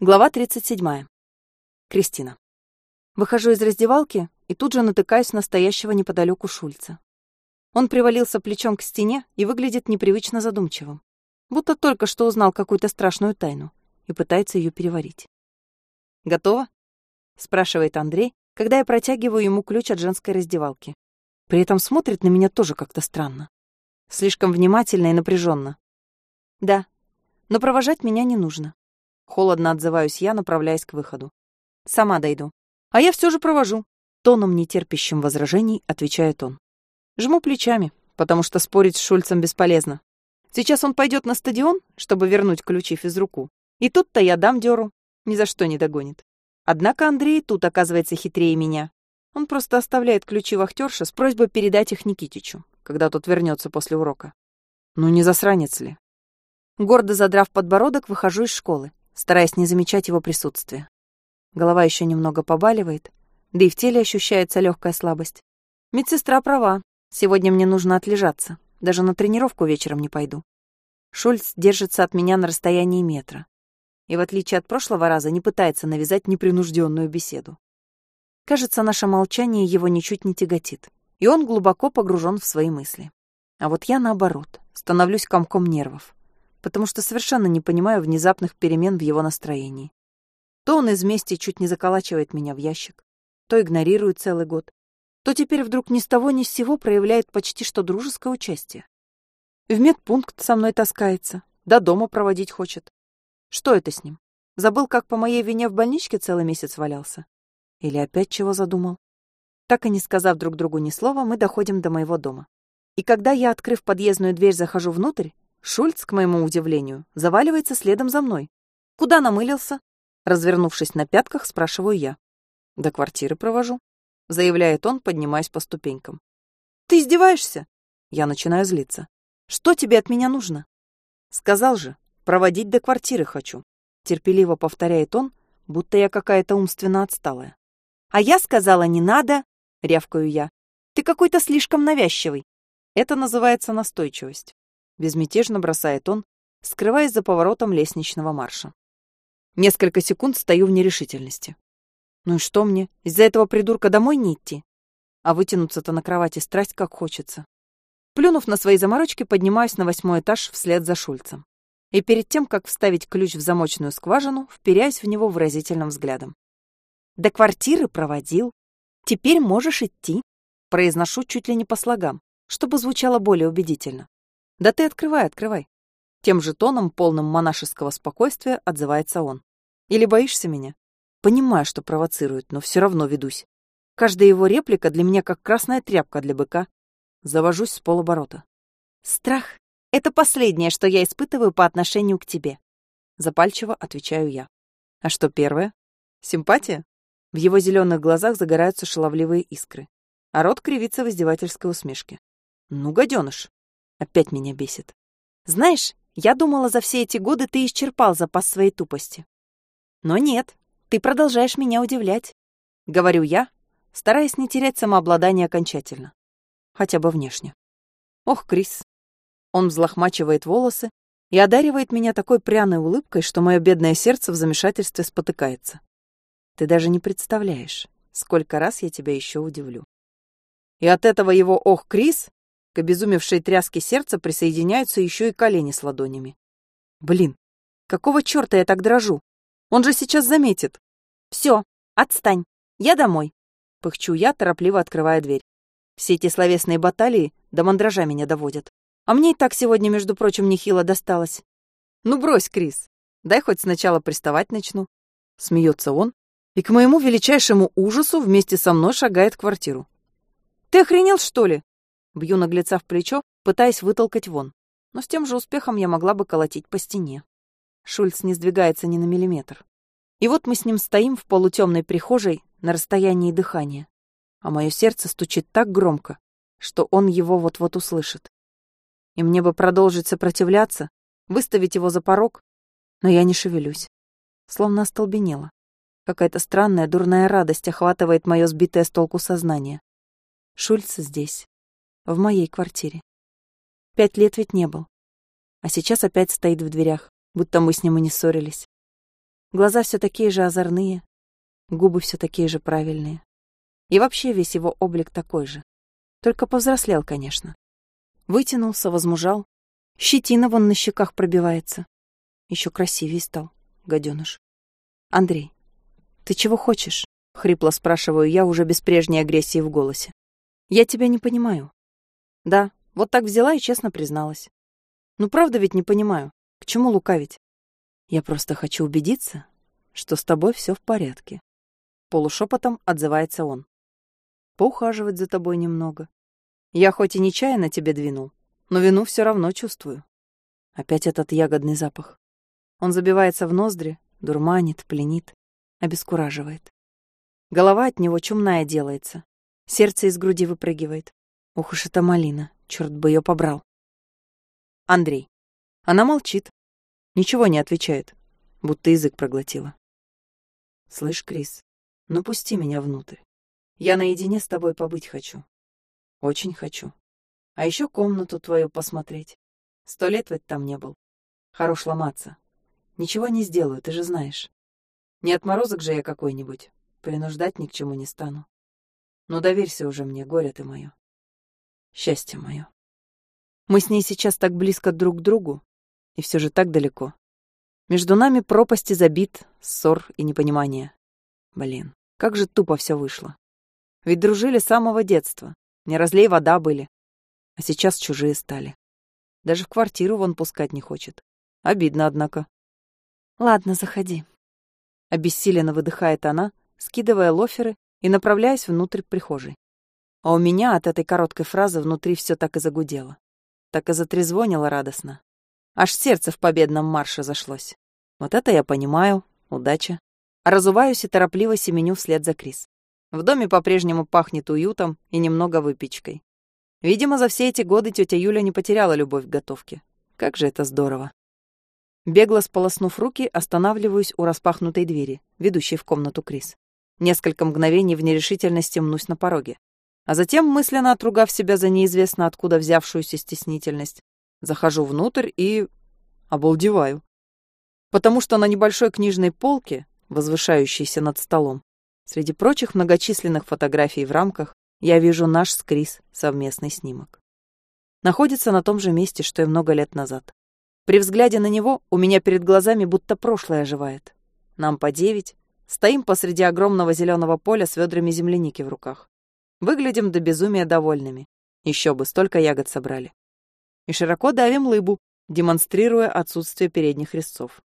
Глава 37. Кристина. Выхожу из раздевалки и тут же натыкаюсь на стоящего неподалеку Шульца. Он привалился плечом к стене и выглядит непривычно задумчивым, будто только что узнал какую-то страшную тайну и пытается ее переварить. «Готово?» — спрашивает Андрей, когда я протягиваю ему ключ от женской раздевалки. При этом смотрит на меня тоже как-то странно. Слишком внимательно и напряженно. «Да, но провожать меня не нужно. Холодно отзываюсь я, направляясь к выходу. Сама дойду. А я все же провожу. Тоном, нетерпящим возражений, отвечает он. Жму плечами, потому что спорить с Шульцем бесполезно. Сейчас он пойдет на стадион, чтобы вернуть ключи физруку. И тут-то я дам дёру. Ни за что не догонит. Однако Андрей тут оказывается хитрее меня. Он просто оставляет ключи вахтерша с просьбой передать их Никитичу, когда тот вернется после урока. Ну не засранец ли? Гордо задрав подбородок, выхожу из школы стараясь не замечать его присутствия. Голова еще немного побаливает, да и в теле ощущается легкая слабость. Медсестра права. Сегодня мне нужно отлежаться. Даже на тренировку вечером не пойду. Шульц держится от меня на расстоянии метра. И в отличие от прошлого раза не пытается навязать непринужденную беседу. Кажется, наше молчание его ничуть не тяготит, и он глубоко погружен в свои мысли. А вот я, наоборот, становлюсь комком нервов потому что совершенно не понимаю внезапных перемен в его настроении. То он из мести чуть не заколачивает меня в ящик, то игнорирует целый год, то теперь вдруг ни с того ни с сего проявляет почти что дружеское участие. В медпункт со мной таскается, до дома проводить хочет. Что это с ним? Забыл, как по моей вине в больничке целый месяц валялся? Или опять чего задумал? Так и не сказав друг другу ни слова, мы доходим до моего дома. И когда я, открыв подъездную дверь, захожу внутрь, Шульц, к моему удивлению, заваливается следом за мной. «Куда намылился?» Развернувшись на пятках, спрашиваю я. «До квартиры провожу», — заявляет он, поднимаясь по ступенькам. «Ты издеваешься?» Я начинаю злиться. «Что тебе от меня нужно?» «Сказал же, проводить до квартиры хочу», — терпеливо повторяет он, будто я какая-то умственно отсталая. «А я сказала, не надо», — рявкаю я. «Ты какой-то слишком навязчивый». Это называется настойчивость безмятежно бросает он, скрываясь за поворотом лестничного марша. Несколько секунд стою в нерешительности. Ну и что мне, из-за этого придурка домой не идти? А вытянуться-то на кровати страсть как хочется. Плюнув на свои заморочки, поднимаюсь на восьмой этаж вслед за Шульцем. И перед тем, как вставить ключ в замочную скважину, вперяюсь в него выразительным взглядом. «До квартиры проводил. Теперь можешь идти», — произношу чуть ли не по слогам, чтобы звучало более убедительно. Да ты открывай, открывай. Тем же тоном, полным монашеского спокойствия, отзывается он. Или боишься меня? Понимаю, что провоцирует, но все равно ведусь. Каждая его реплика для меня как красная тряпка для быка. Завожусь с полоборота. Страх — это последнее, что я испытываю по отношению к тебе. Запальчиво отвечаю я. А что первое? Симпатия? В его зеленых глазах загораются шаловливые искры, а рот кривится в издевательской усмешке. Ну, гаденыш, Опять меня бесит. Знаешь, я думала, за все эти годы ты исчерпал запас своей тупости. Но нет, ты продолжаешь меня удивлять. Говорю я, стараясь не терять самообладание окончательно. Хотя бы внешне. Ох, Крис. Он взлохмачивает волосы и одаривает меня такой пряной улыбкой, что мое бедное сердце в замешательстве спотыкается. Ты даже не представляешь, сколько раз я тебя еще удивлю. И от этого его «Ох, Крис» К обезумевшей тряске сердца присоединяются еще и колени с ладонями. Блин, какого черта я так дрожу? Он же сейчас заметит. Все, отстань, я домой. Пыхчу я, торопливо открывая дверь. Все эти словесные баталии до мандража меня доводят. А мне и так сегодня, между прочим, нехило досталось. Ну брось, Крис, дай хоть сначала приставать начну. Смеется он, и к моему величайшему ужасу вместе со мной шагает в квартиру. Ты охренел, что ли? Бью наглеца в плечо, пытаясь вытолкать вон. Но с тем же успехом я могла бы колотить по стене. Шульц не сдвигается ни на миллиметр. И вот мы с ним стоим в полутемной прихожей на расстоянии дыхания. А мое сердце стучит так громко, что он его вот-вот услышит. И мне бы продолжить сопротивляться, выставить его за порог, но я не шевелюсь. Словно остолбенела. Какая-то странная дурная радость охватывает мое сбитое с толку сознание. Шульц здесь в моей квартире. Пять лет ведь не был. А сейчас опять стоит в дверях, будто мы с ним и не ссорились. Глаза все такие же озорные, губы все такие же правильные. И вообще весь его облик такой же. Только повзрослел, конечно. Вытянулся, возмужал. Щетина вон на щеках пробивается. Еще красивее стал, гаденыш. Андрей, ты чего хочешь? Хрипло спрашиваю я уже без прежней агрессии в голосе. Я тебя не понимаю. Да, вот так взяла и честно призналась. Ну правда ведь не понимаю. К чему лукавить? Я просто хочу убедиться, что с тобой все в порядке. Полушепотом отзывается он. Поухаживать за тобой немного. Я хоть и нечаянно тебе двинул, но вину все равно чувствую. Опять этот ягодный запах. Он забивается в ноздри, дурманит, пленит, обескураживает. Голова от него чумная делается. Сердце из груди выпрыгивает. Ух уж эта малина, черт бы ее побрал. Андрей. Она молчит. Ничего не отвечает, будто язык проглотила. Слышь, Крис, ну пусти меня внутрь. Я наедине с тобой побыть хочу. Очень хочу. А еще комнату твою посмотреть. Сто лет ведь там не был. Хорош ломаться. Ничего не сделаю, ты же знаешь. Не отморозок же я какой-нибудь. Принуждать ни к чему не стану. Но доверься уже мне, горе ты мое. Счастье мое. Мы с ней сейчас так близко друг к другу, и все же так далеко. Между нами пропасти забит, ссор и непонимание. Блин, как же тупо все вышло. Ведь дружили с самого детства, не разлей вода были. А сейчас чужие стали. Даже в квартиру вон пускать не хочет. Обидно, однако. Ладно, заходи. Обессиленно выдыхает она, скидывая лоферы и направляясь внутрь прихожей. А у меня от этой короткой фразы внутри все так и загудело. Так и затрезвонило радостно. Аж сердце в победном марше зашлось. Вот это я понимаю. Удача. Разуваюсь и торопливо семеню вслед за Крис. В доме по-прежнему пахнет уютом и немного выпечкой. Видимо, за все эти годы тетя Юля не потеряла любовь к готовке. Как же это здорово. Бегло сполоснув руки, останавливаюсь у распахнутой двери, ведущей в комнату Крис. Несколько мгновений в нерешительности мнусь на пороге. А затем, мысленно отругав себя за неизвестно откуда взявшуюся стеснительность, захожу внутрь и... обалдеваю. Потому что на небольшой книжной полке, возвышающейся над столом, среди прочих многочисленных фотографий в рамках, я вижу наш с Крис совместный снимок. Находится на том же месте, что и много лет назад. При взгляде на него у меня перед глазами будто прошлое оживает. Нам по девять, стоим посреди огромного зеленого поля с ведрами земляники в руках. Выглядим до безумия довольными. Еще бы, столько ягод собрали. И широко давим лыбу, демонстрируя отсутствие передних резцов.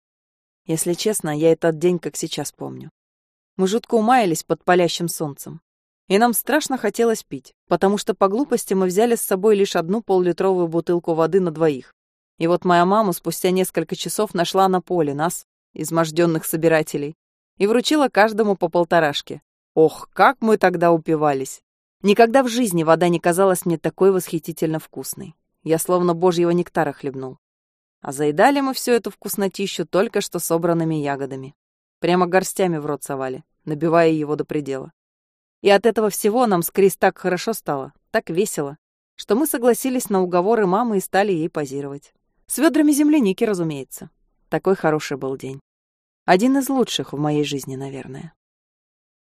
Если честно, я этот день как сейчас помню. Мы жутко умаялись под палящим солнцем. И нам страшно хотелось пить, потому что по глупости мы взяли с собой лишь одну поллитровую бутылку воды на двоих. И вот моя мама спустя несколько часов нашла на поле нас, изможденных собирателей, и вручила каждому по полторашке. Ох, как мы тогда упивались! Никогда в жизни вода не казалась мне такой восхитительно вкусной. Я словно божьего нектара хлебнул. А заедали мы всю эту вкуснотищу только что собранными ягодами. Прямо горстями в рот совали, набивая его до предела. И от этого всего нам с Крис так хорошо стало, так весело, что мы согласились на уговоры мамы и стали ей позировать. С ведрами земляники, разумеется. Такой хороший был день. Один из лучших в моей жизни, наверное.